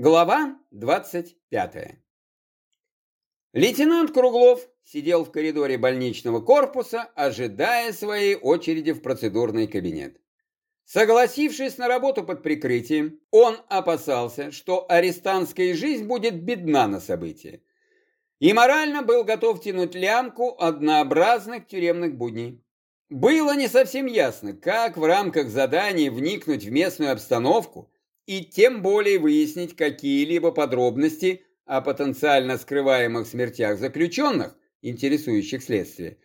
Глава 25. Лейтенант Круглов сидел в коридоре больничного корпуса, ожидая своей очереди в процедурный кабинет. Согласившись на работу под прикрытием, он опасался, что арестантская жизнь будет бедна на события. И морально был готов тянуть лямку однообразных тюремных будней. Было не совсем ясно, как в рамках заданий вникнуть в местную обстановку – и тем более выяснить какие-либо подробности о потенциально скрываемых смертях заключенных, интересующих следствие.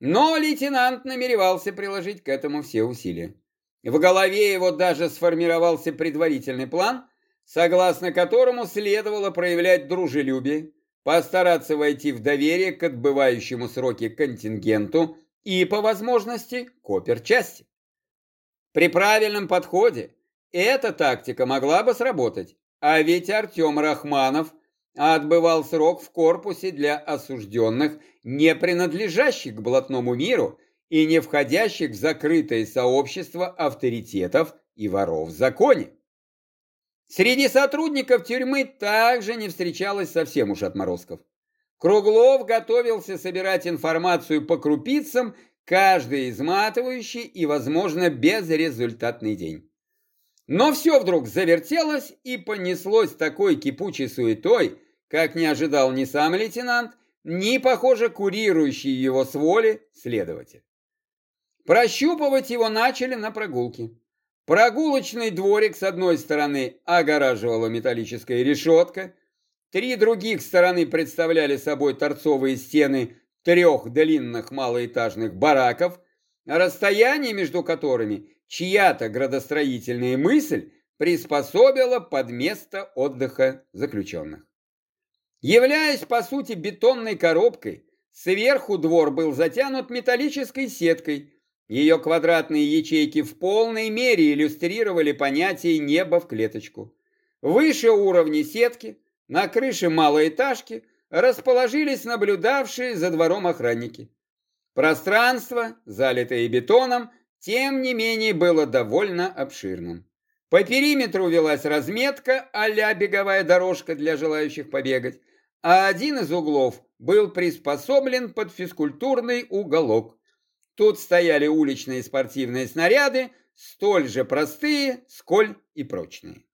Но лейтенант намеревался приложить к этому все усилия. В голове его даже сформировался предварительный план, согласно которому следовало проявлять дружелюбие, постараться войти в доверие к отбывающему сроки контингенту и, по возможности, к оперчасти. При правильном подходе эта тактика могла бы сработать, а ведь Артем Рахманов отбывал срок в корпусе для осужденных, не принадлежащих к блатному миру и не входящих в закрытое сообщество авторитетов и воров в законе. Среди сотрудников тюрьмы также не встречалось совсем уж отморозков. Круглов готовился собирать информацию по крупицам каждый изматывающий и, возможно, безрезультатный день. Но все вдруг завертелось и понеслось такой кипучей суетой, как не ожидал ни сам лейтенант, ни, похоже, курирующий его с воли следователь. Прощупывать его начали на прогулке. Прогулочный дворик с одной стороны огораживала металлическая решетка, три других стороны представляли собой торцовые стены трех длинных малоэтажных бараков, расстояние между которыми чья-то градостроительная мысль приспособила под место отдыха заключенных. Являясь, по сути, бетонной коробкой, сверху двор был затянут металлической сеткой. Ее квадратные ячейки в полной мере иллюстрировали понятие «небо в клеточку». Выше уровня сетки, на крыше малоэтажки, расположились наблюдавшие за двором охранники. Пространство, залитое бетоном, тем не менее было довольно обширным. По периметру велась разметка а беговая дорожка для желающих побегать, а один из углов был приспособлен под физкультурный уголок. Тут стояли уличные спортивные снаряды, столь же простые, сколь и прочные.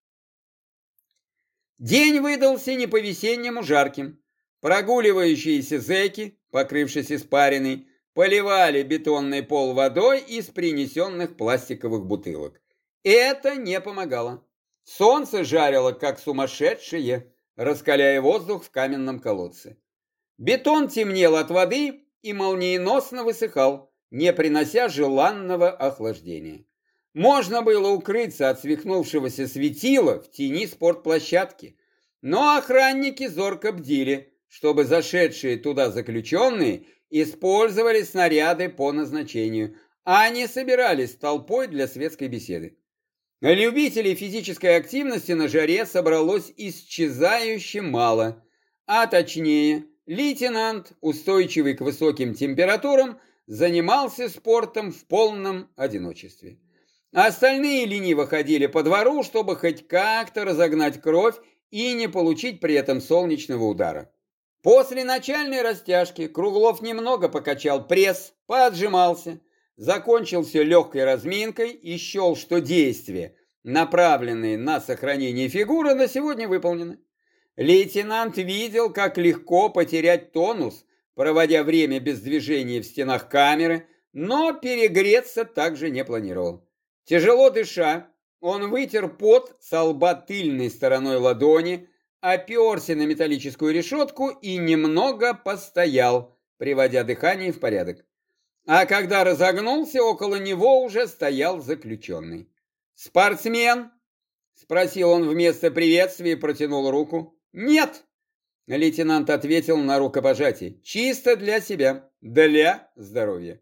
День выдался не по-весеннему жарким. Прогуливающиеся зэки, покрывшись испариной, поливали бетонный пол водой из принесенных пластиковых бутылок. Это не помогало. Солнце жарило, как сумасшедшее, раскаляя воздух в каменном колодце. Бетон темнел от воды и молниеносно высыхал, не принося желанного охлаждения. Можно было укрыться от свихнувшегося светила в тени спортплощадки, но охранники зорко бдили, чтобы зашедшие туда заключенные использовали снаряды по назначению, а не собирались толпой для светской беседы. Любителей физической активности на жаре собралось исчезающе мало, а точнее, лейтенант, устойчивый к высоким температурам, занимался спортом в полном одиночестве. Остальные лениво ходили по двору, чтобы хоть как-то разогнать кровь и не получить при этом солнечного удара. После начальной растяжки Круглов немного покачал пресс, поотжимался, закончил все легкой разминкой и счел, что действия, направленные на сохранение фигуры, на сегодня выполнены. Лейтенант видел, как легко потерять тонус, проводя время без движения в стенах камеры, но перегреться также не планировал. Тяжело дыша, он вытер пот со лба тыльной стороной ладони, оперся на металлическую решетку и немного постоял, приводя дыхание в порядок. А когда разогнулся, около него уже стоял заключенный. «Спортсмен?» — спросил он вместо приветствия и протянул руку. «Нет!» — лейтенант ответил на рукопожатие. «Чисто для себя, для здоровья».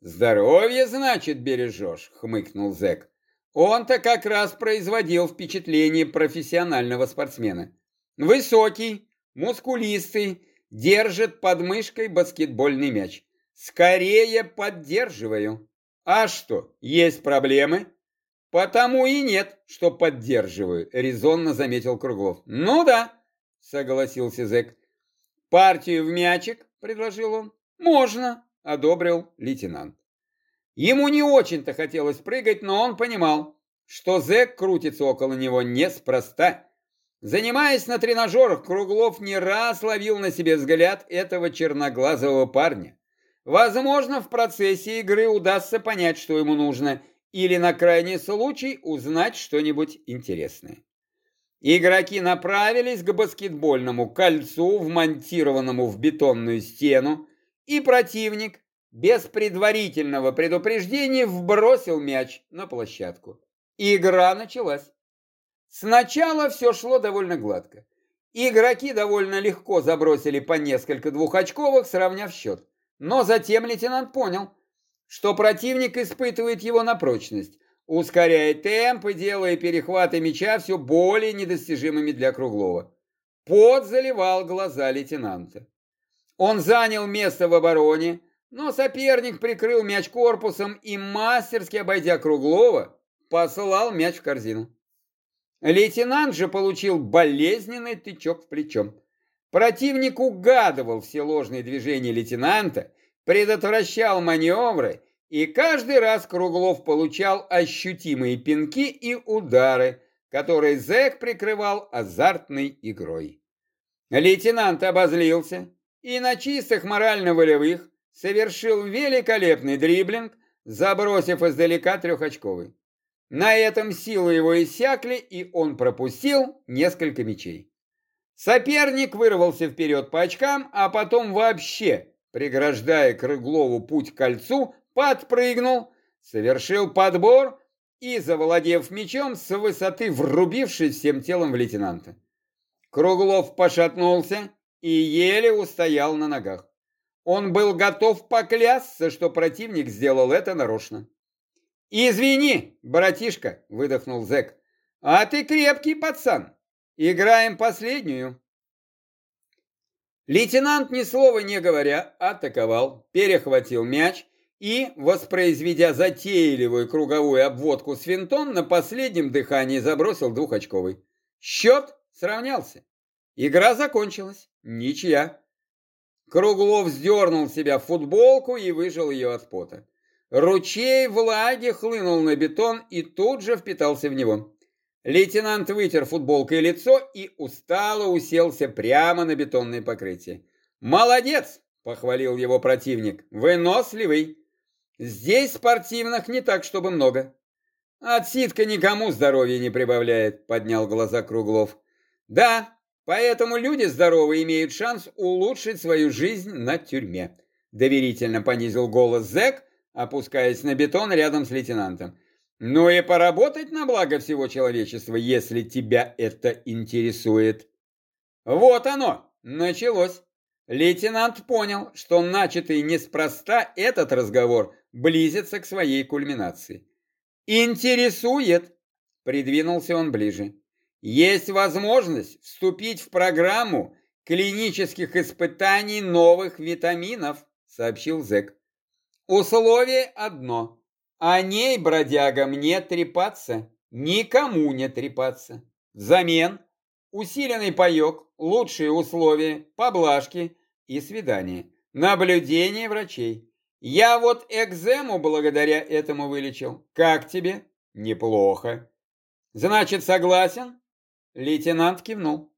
«Здоровье, значит, бережешь», — хмыкнул зэк. Он-то как раз производил впечатление профессионального спортсмена. Высокий, мускулистый, держит под мышкой баскетбольный мяч. Скорее поддерживаю. А что, есть проблемы? Потому и нет, что поддерживаю, резонно заметил Круглов. Ну да, согласился зэк. Партию в мячик, предложил он. Можно, одобрил лейтенант. Ему не очень-то хотелось прыгать, но он понимал, что зэк крутится около него неспроста. Занимаясь на тренажерах, Круглов не раз ловил на себе взгляд этого черноглазого парня. Возможно, в процессе игры удастся понять, что ему нужно, или на крайний случай узнать что-нибудь интересное. Игроки направились к баскетбольному кольцу, вмонтированному в бетонную стену, и противник без предварительного предупреждения вбросил мяч на площадку. Игра началась. Сначала все шло довольно гладко. Игроки довольно легко забросили по несколько двухочковых, сравняв счет. Но затем лейтенант понял, что противник испытывает его на прочность, ускоряя темп и делая перехваты мяча все более недостижимыми для Круглова. Пот заливал глаза лейтенанта. Он занял место в обороне, но соперник прикрыл мяч корпусом и, мастерски обойдя Круглова, послал мяч в корзину. Лейтенант же получил болезненный тычок в плечо. Противник угадывал все ложные движения лейтенанта, предотвращал маневры, и каждый раз Круглов получал ощутимые пинки и удары, которые зэк прикрывал азартной игрой. Лейтенант обозлился и на чистых морально-волевых совершил великолепный дриблинг, забросив издалека трехочковый. На этом силы его иссякли, и он пропустил несколько мячей. Соперник вырвался вперед по очкам, а потом вообще, преграждая Крыглову путь к кольцу, подпрыгнул, совершил подбор и, завладев мечом, с высоты врубившись всем телом в лейтенанта. Круглов пошатнулся и еле устоял на ногах. Он был готов поклясться, что противник сделал это нарочно. «Извини, братишка», — выдохнул зэк, — «а ты крепкий пацан». Играем последнюю. Лейтенант, ни слова не говоря, атаковал, перехватил мяч и, воспроизведя затейливую круговую обводку с винтом, на последнем дыхании забросил двухочковый. Счет сравнялся. Игра закончилась. Ничья. Круглов сдернул себя в футболку и выжил ее от пота. Ручей влаги хлынул на бетон и тут же впитался в него. Лейтенант вытер футболкой лицо и устало уселся прямо на бетонное покрытие. «Молодец!» – похвалил его противник. «Выносливый. Здесь спортивных не так, чтобы много». «Отсидка никому здоровья не прибавляет», – поднял глаза Круглов. «Да, поэтому люди здоровые имеют шанс улучшить свою жизнь на тюрьме», – доверительно понизил голос зэк, опускаясь на бетон рядом с лейтенантом. Ну и поработать на благо всего человечества, если тебя это интересует. Вот оно, началось. Лейтенант понял, что начатый неспроста этот разговор близится к своей кульминации. «Интересует!» – придвинулся он ближе. «Есть возможность вступить в программу клинических испытаний новых витаминов», – сообщил Зек. «Условие одно – о ней, бродяга, мне трепаться, никому не трепаться. Взамен усиленный паек, лучшие условия, поблажки и свидания, наблюдение врачей. Я вот экзему благодаря этому вылечил. Как тебе? Неплохо. Значит, согласен? Лейтенант кивнул.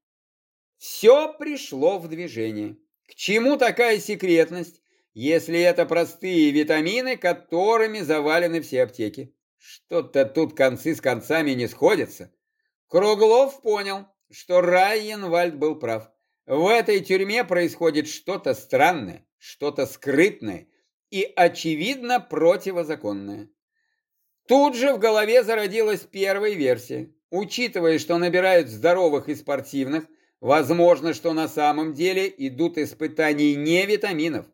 Все пришло в движение. К чему такая секретность? Если это простые витамины, которыми завалены все аптеки. Что-то тут концы с концами не сходятся. Круглов понял, что Райенвальд был прав. В этой тюрьме происходит что-то странное, что-то скрытное и, очевидно, противозаконное. Тут же в голове зародилась первая версия. Учитывая, что набирают здоровых и спортивных, возможно, что на самом деле идут испытания не витаминов,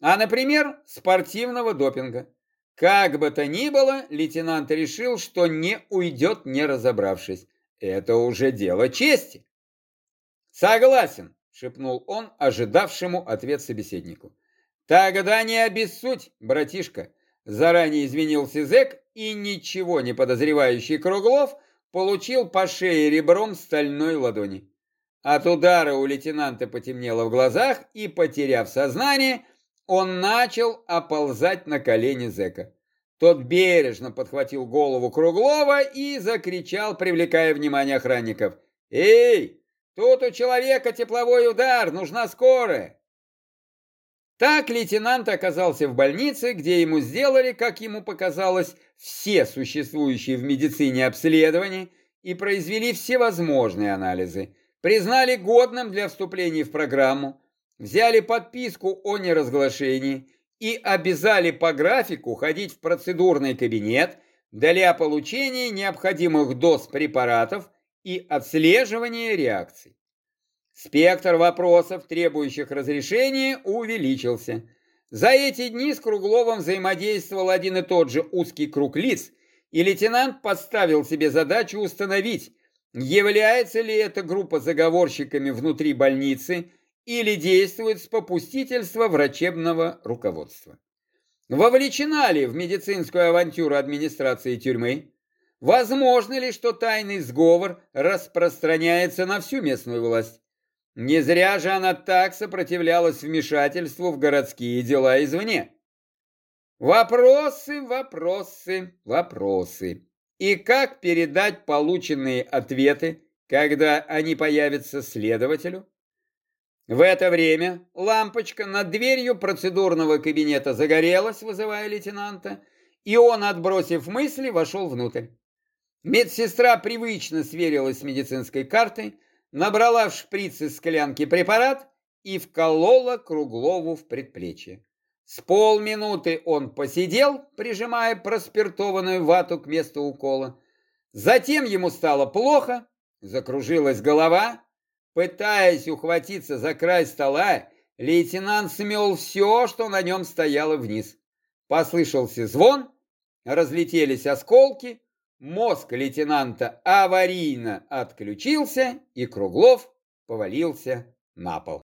а, например, спортивного допинга. Как бы то ни было, лейтенант решил, что не уйдет, не разобравшись. Это уже дело чести. Согласен, шепнул он ожидавшему ответ собеседнику. Тогда не обессудь, братишка, заранее извинился зэк и ничего не подозревающий Круглов получил по шее ребром стальной ладони. От удара у лейтенанта потемнело в глазах, и, потеряв сознание, он начал оползать на колени зэка. Тот бережно подхватил голову Круглова и закричал, привлекая внимание охранников. «Эй, тут у человека тепловой удар, нужна скорая!» Так лейтенант оказался в больнице, где ему сделали, как ему показалось, все существующие в медицине обследования и произвели всевозможные анализы. Признали годным для вступления в программу, взяли подписку о неразглашении и обязали по графику ходить в процедурный кабинет для получения необходимых доз препаратов и отслеживания реакций. Спектр вопросов, требующих разрешения, увеличился. За эти дни с Кругловым взаимодействовал один и тот же узкий круг лиц, и лейтенант поставил себе задачу установить, является ли эта группа заговорщиками внутри больницы или действует с попустительства врачебного руководства. Вовлечена ли в медицинскую авантюру администрации тюрьмы? Возможно ли, что тайный сговор распространяется на всю местную власть? Не зря же она так сопротивлялась вмешательству в городские дела извне. Вопросы, вопросы, вопросы. И как передать полученные ответы, когда они появятся следователю? В это время лампочка над дверью процедурного кабинета загорелась, вызывая лейтенанта, и он, отбросив мысли, вошел внутрь. Медсестра привычно сверилась с медицинской картой, набрала в шприц из склянки препарат и вколола Круглову в предплечье. С полминуты он посидел, прижимая проспиртованную вату к месту укола. Затем ему стало плохо, закружилась голова. Пытаясь ухватиться за край стола, лейтенант смел все, что на нем стояло вниз. Послышался звон, разлетелись осколки, Мозг лейтенанта аварийно отключился, и Круглов повалился на пол.